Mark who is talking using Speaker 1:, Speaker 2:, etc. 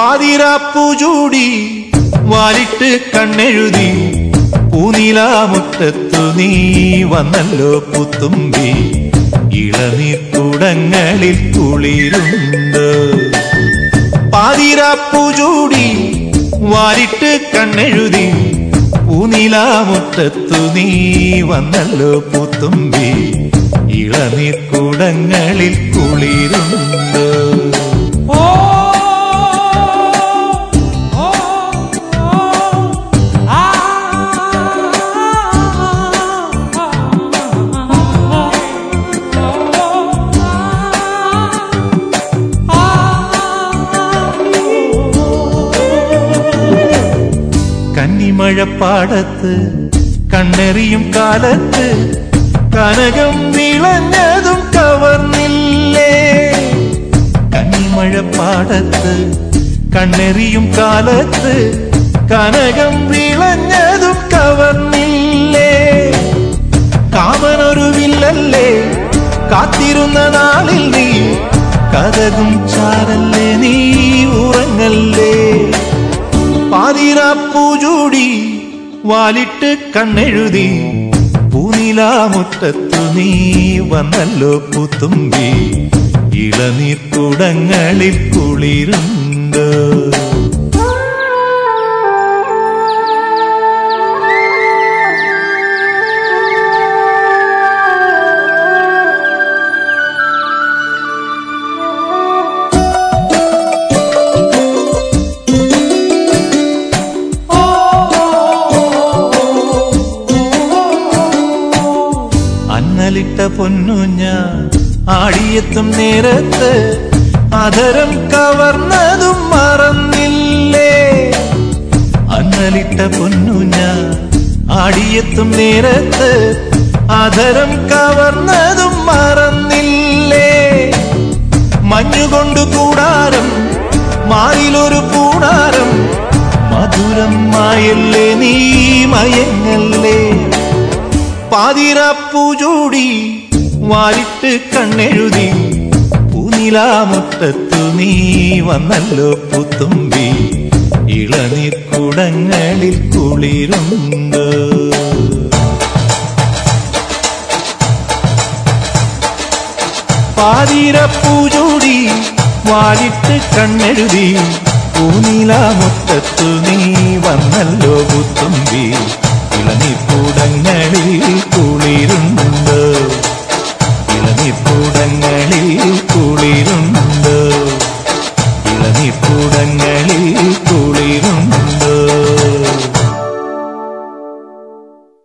Speaker 1: പാതിരാപ്പു ചൂടി വാലിട്ട് കണ്ണെഴുതി പൂനിലാമുറ്റത്തു നീ വന്നല്ലോ പുത്തുമ്പി ഇളനീർക്കുടങ്ങളിൽ കുളിരുണ്ട്. പാതിരാപ്പൂ ചൂടി വാലിട്ട് കണ്ണെഴുതി പൂനിലാമുറ്റത്തു നീ വന്നല്ലോ പുത്തുമ്പി ഇളനീർക്കുടങ്ങളിൽ കുളിരുണ്ട്. കന്നിമഴപ്പാടത്ത് കണ്ണെറിയും കാലത്ത് കനകം വിളഞ്ഞതും കവർന്നില്ലേ? കനിമഴപ്പാടത്ത് കണ്ണെറിയും കാലത്ത് കനകം വിളഞ്ഞതും കവർന്നില്ലേ? കാമനൊരു വില്ലല്ലേ കാത്തിരുന്ന നാളിൽ നീ കഥകും ചാരല്ലേ നീ ഉറങ്ങല്ലേ ചൂടി വാലിട്ട് കണ്ണെഴുതി പൂനിലാമുറ്റത്തു നീ വന്നല്ലോ പുത്തുമ്പി ഇളനീർക്കുടങ്ങളിൽ കുളിരുണ്ട്. അന്നലിട്ട ഞാൻ ആടിയെത്തും നേരത്ത് അധരം കവർന്നതും മറന്നില്ലേ? അന്നലിട്ട പൊന്നു ഞാൻ ആടിയെത്തും നേരത്ത് അധരം കവർന്നതും മറന്നില്ലേ? മഞ്ഞുകൊണ്ട് കൂടാരം മാറിലൊരു കൂടാരം മധുരം മായല്ലേ നീ മയങ്ങല്ലേ? പാതിരാപ്പൂ ചൂടി വാലിട്ട് കണ്ണെഴുതി പൂനിലാമുറ്റത്തു നീ വന്നല്ലോ പുത്തുമ്പി ഇളനീർക്കുടങ്ങളിൽ കുളിരുണ്ട്. പാതിര പൂജോടി വാലിട്ട് കണ്ണെഴുതി പൂനിലാമുറ്റത്തു നീ വന്നല്ലോ പുത്തുമ്പി ഇളനീർക്കൂടങ്ങളിൽ കുളിരുണ്ട്. ഇളനിപ്പുടങ്ങളിൽ കുളിരുണ്ട്. ഇളനീർക്കൂടങ്ങളിൽ